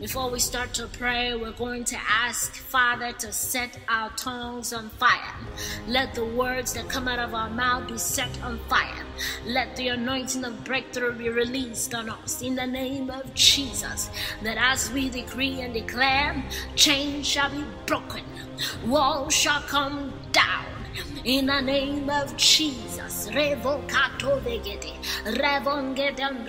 Before we start to pray, we're going to ask Father to set our tongues on fire. Let the words that come out of our mouth be set on fire. Let the anointing of breakthrough be released on us in the name of Jesus. That as we decree and declare, chains shall be broken, walls shall come down in the name of Jesus. Revocato vegete, revongetem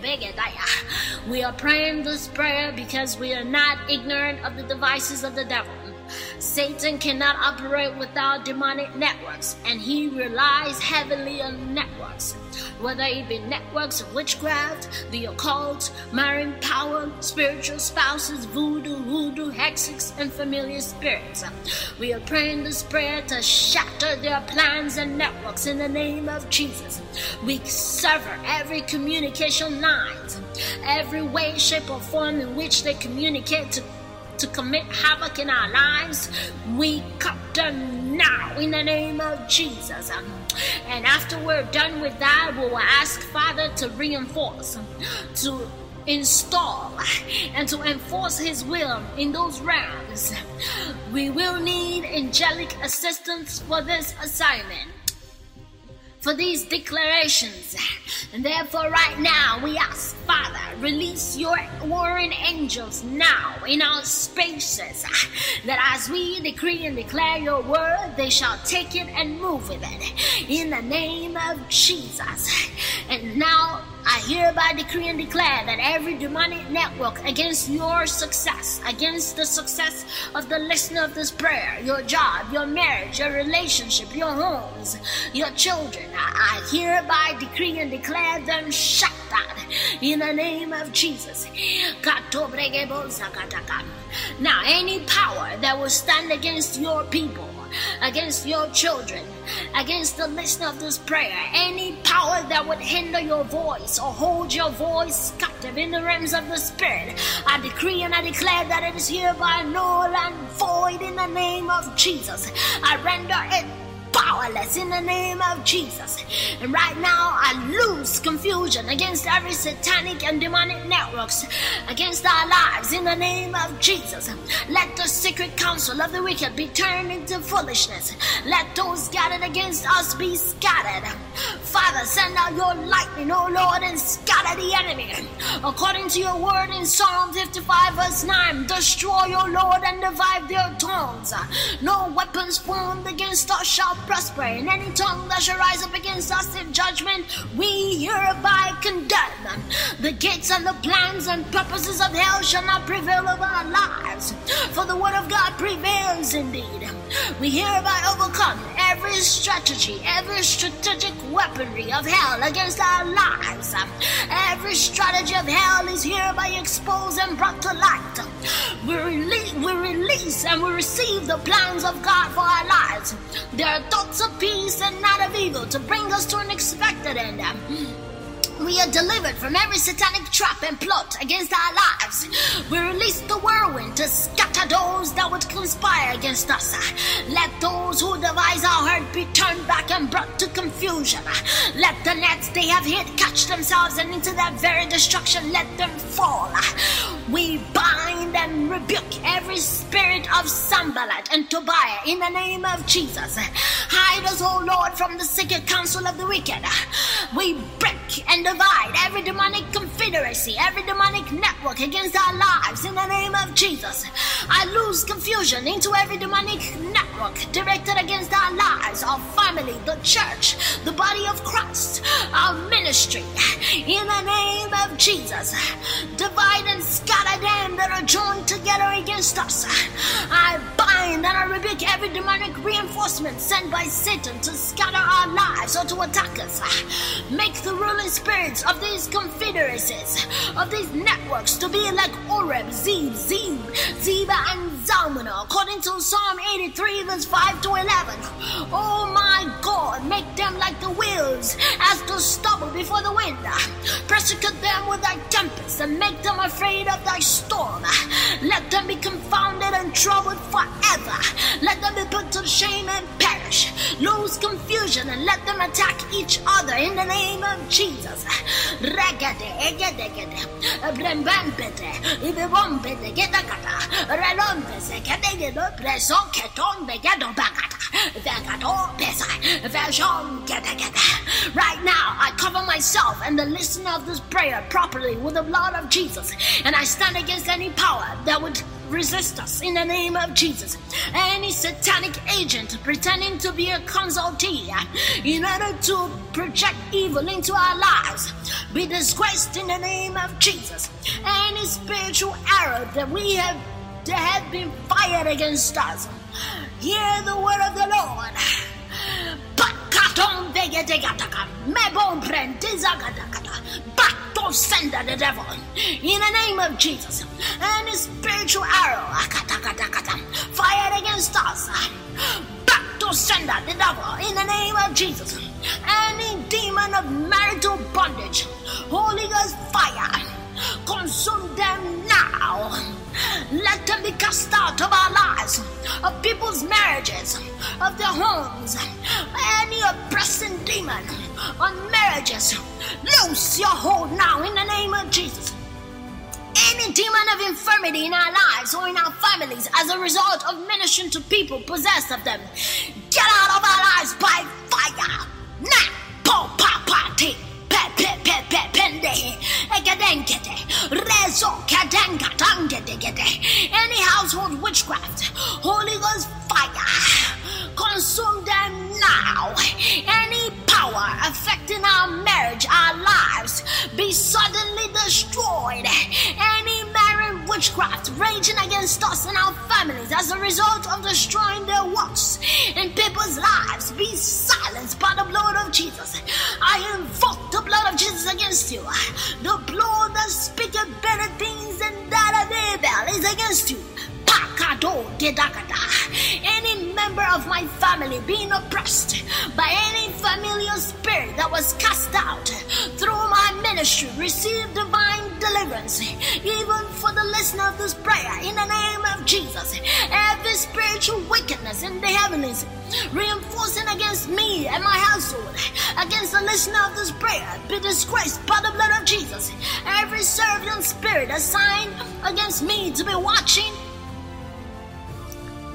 begedaya. We are praying this prayer because we are not ignorant of the devices of the devil. Satan cannot operate without demonic networks, and he relies heavily on networks whether it be networks of witchcraft, the occult, marine power, spiritual spouses, voodoo, hoodoo, hexes, and familiar spirits. We are praying this prayer to shatter their plans and networks in the name of Jesus. We sever every communication lines, every way, shape, or form in which they communicate to to commit havoc in our lives, we cut them now in the name of Jesus. Um, and after we're done with that, we will ask Father to reinforce, um, to install, and to enforce His will in those realms. We will need angelic assistance for this assignment for these declarations. And therefore, right now, we ask, Father, release your warring angels now in our spaces, that as we decree and declare your word, they shall take it and move with it. In the name of Jesus. And now, I hereby decree and declare that every demonic network against your success, against the success of the listener of this prayer, your job, your marriage, your relationship, your homes, your children, I, hereby decree and declare them shut down in the name of Jesus. Now, any power that will stand against your people, against your children, against the listener of this prayer, any power that would hinder your voice or hold your voice captive in the realms of the Spirit, I decree and I declare that it is hereby null and void in the name of Jesus. I render it powerless in the name of Jesus. And right now, I lose confusion against every satanic and demonic networks against our lives in the name of Jesus. Let the secret counsel of the wicked be turned into foolishness. Let those gathered against us be scattered. Father, send out your lightning, O Lord, and scatter the enemy. According to your word in Psalm 55, verse 9, destroy, O Lord, and divide their tongues. No weapons formed against us shall prosper, and any tongue that shall rise up against us in judgment, we hereby condemn. The gates and the plans and purposes of hell shall not prevail over our lives, for the word of God indeed. We hereby overcome every strategy, every strategic weaponry of hell against our lives. Every strategy of hell is hereby exposed and brought to light. We release, we release and we receive the plans of God for our lives. They are thoughts of peace and not of evil to bring us to an expected end. We are delivered from every satanic trap and plot against our lives. We release the whirlwind to scatter those that would conspire against us. Let those who devise our hurt be turned back and brought to confusion. Let the nets they have hit catch themselves and into that very destruction let them fall. We bind and rebuke every spirit of Sanballat and Tobiah in the name of Jesus. Hide us, O Lord, from the secret counsel of the wicked. We break and divide every demonic confederacy, every demonic network against our lives in the name of Jesus. I lose confusion into every demonic network directed against our lives, our family, the church, the body of Christ, our ministry. In the name of Jesus, divide and scatter them that are joined together against us. I bind and I rebuke every demonic reinforcement sent by Satan to scatter our lives or to attack us. Make the ruling spirits of these confederacies, of these networks, to be like Oreb, Zeb, Zeb, Zebah, and Zalmunna, according to Psalm 83, verse 5 to 11. Oh my God, make them like the wheels as the stubble before the wind. Persecute them with thy tempest and make them afraid of thy storm. Let them be confounded and troubled Lose confusion and let them attack each other in the name of Jesus. Right now, I cover myself and the listener of this prayer properly with the blood of Jesus, and I stand against any power that would resist us in the name of Jesus. Any satanic agent pretending to be a consultee in order to project evil into our lives be disgraced in the name of Jesus. Any spiritual arrow that we have that have been fired against us, hear the word of the Lord. Pakaton vegetegataka, mebon prendizagatakata, battle send the devil in the name of Jesus. Any spiritual arrow akatakatakata, fired against us, battle send the devil in the name of Jesus. Any demon of marital bondage, Holy Ghost fire, consume them now. Let them be cast out of our lives, of people's marriages, of their homes. Any oppressing demon on marriages, loose your hold now in the name of Jesus. Any demon of infirmity in our lives or in our families as a result of ministering to people possessed of them, get out of our lives by fire. Now, Any household witchcraft, Holy Ghost fire, consume them now. Any power affecting our marriage, our lives, be suddenly destroyed. Witchcraft raging against us and our families as a result of destroying their works in people's lives, be silenced by the blood of Jesus. I invoke the blood of Jesus against you. The blood that speaketh better things than that of Abel is against you. Pakado gedagada. Member of my family being oppressed by any familial spirit that was cast out through my ministry, receive divine deliverance. Even for the listener of this prayer, in the name of Jesus, every spiritual wickedness in the heavens reinforcing against me and my household, against the listener of this prayer, be disgraced by the blood of Jesus. Every servant spirit assigned against me to be watching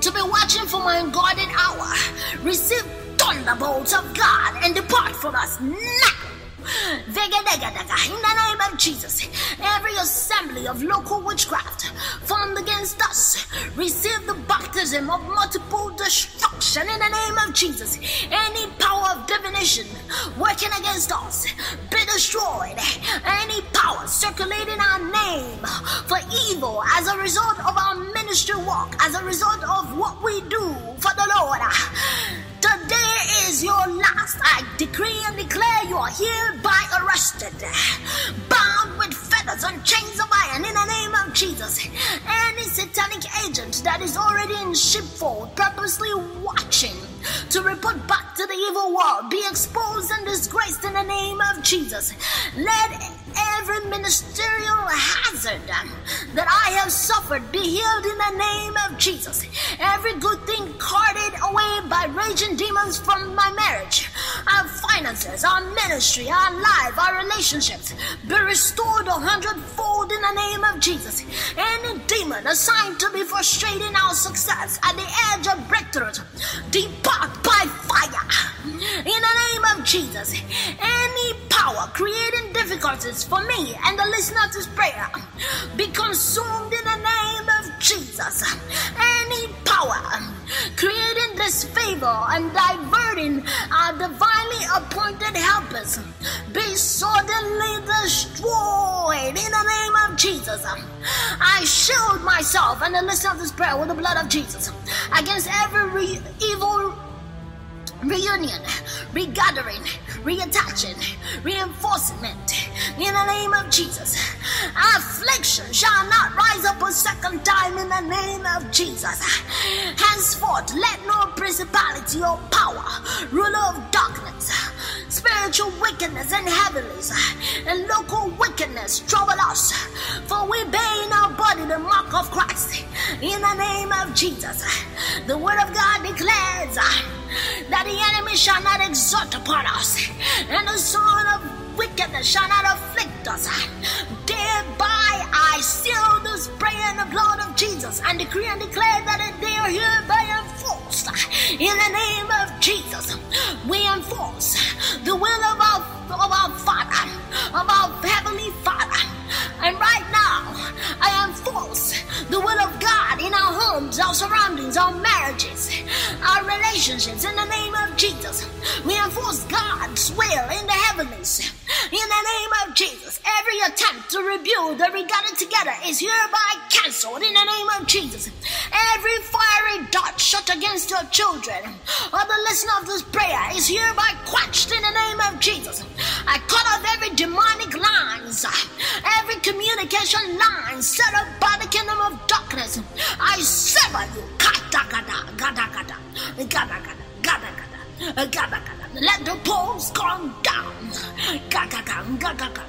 to be watching for my unguarded hour. Receive thunderbolts of God and depart from us now. In the name of Jesus, every assembly of local witchcraft formed against us, receive the baptism of multiple destruction in the name of Jesus. Any power of divination working against us, be destroyed. Any power circulating our name for evil as a result of our ministry work, as a result of what we do for the Lord. Today is your last. I decree and declare you are hereby arrested, bound with feathers and chains of iron in the name of Jesus. Any satanic agent that is already in sheepfold, purposely watching to report back to the evil world, be exposed and disgraced in the name of Jesus. Let every ministerial hazard that I have suffered be healed in the name of Jesus. Every good thing carted away by raging demons from my marriage, our finances, our ministry, our life, our relationships be restored a hundredfold in the name of Jesus. Any demon assigned to be frustrating our success at the edge of breakthrough, depart by fire in the name of Jesus. Any power creating difficulties for me and the listener to prayer be consumed in the name of Jesus. Any power creating disfavor and diverting our divinely appointed helpers be suddenly destroyed in the name of Jesus. I shield myself and the listener of this prayer with the blood of Jesus against every evil reunion, regathering, reattaching, reinforcement in the name of Jesus. Affliction shall not rise up a second time in the name of Jesus. Henceforth, let no principality or power, ruler of darkness, spiritual wickedness and heavenlies, and local wickedness trouble us. For we bear in our body the mark of Christ in the name of Jesus. The word of God declares that the enemy shall not exalt upon us, and the sword of wickedness shall not afflict us. Thereby I seal this prayer in the blood of Jesus and decree and declare that they are hereby enforced. In the name of Jesus, we enforce the will of our surroundings, our marriages, our relationships. In the name of Jesus, we enforce God's will in the heavens. In the name of Jesus, every attempt to rebuild the regather together is hereby cancelled in the name of Jesus. Every fiery dart shot against your children or the listener of this prayer is hereby quenched in the name of Jesus. I cut off every demonic lines, every communication line set up by the kingdom of darkness. I sever you. Gada gada gada gada gada gada gada gada gada. Let the poles come down. Gaga, gaga, gaga.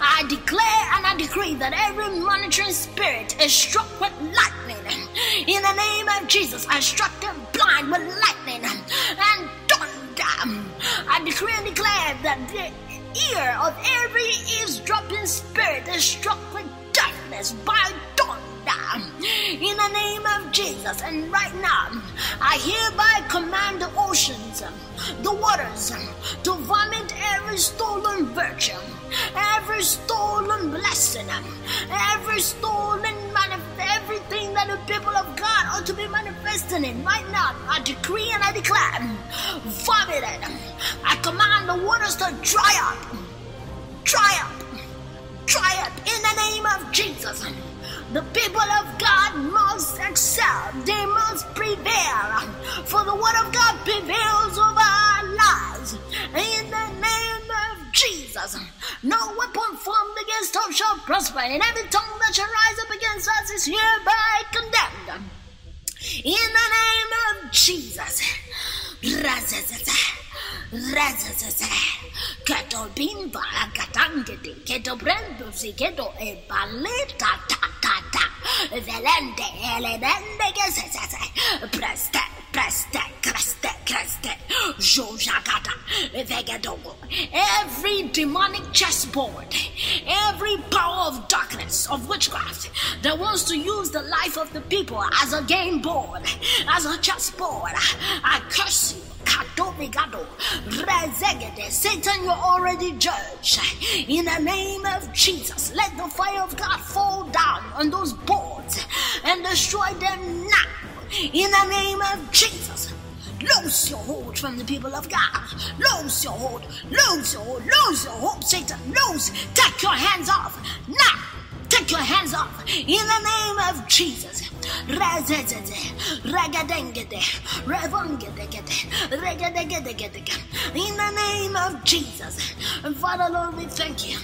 I declare and I decree that every monitoring spirit is struck with lightning. In the name of Jesus, I struck them blind with lightning and thunder. I decree and declare that the ear of every eavesdropping spirit is struck with darkness by thunder in the name of Jesus. And right now, I hereby command the oceans, the waters, to vomit every stolen virtue, every stolen blessing, every stolen manifest, everything that the people of God ought to be manifesting in. Right now, I decree and I declare, vomit it. I command the waters to dry up, dry up, up in the name of Jesus. The people of God must excel, they must prevail, for the word of God prevails over our lives. In the name of Jesus, no weapon formed against us shall prosper, and every tongue that shall rise up against us is hereby condemned. In the name of Jesus. Keto bimba katangedi keto brendusi keto e baleta ta ta ta velende elenende gesese preste preste creste creste jojakata vegedogo. Every demonic chessboard every power of darkness of witchcraft that wants to use the life of the people as a game board as a chessboard. I curse you. Satan, you're already judged. In the name of Jesus, let the fire of God fall down on those boards and destroy them now. In the name of Jesus. Lose your hold from the people of God. Lose your hold. Lose your hold. Lose your hold, Satan. Lose. Take your hands off. Now. Take your hands off. In the name of Jesus. In the name of Jesus. And Father Lord, we thank you.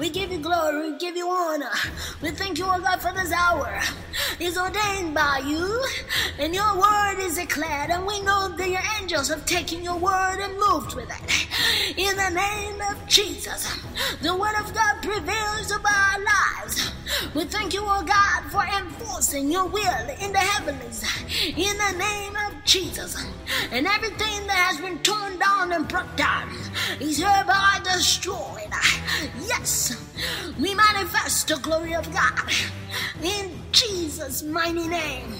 We give you glory. We give you honor. We thank you, O God, for this hour. It's ordained by you. And your word is declared. And we know that your angels have taken your word and moved with it. In the name of Jesus. The word of God prevails over our lives. We thank you, O God, for enforcing your will in the heavens. In the name of Jesus. And everything that has been torn down and brought down is hereby destroyed. Yes, we manifest the glory of God in Jesus' mighty name.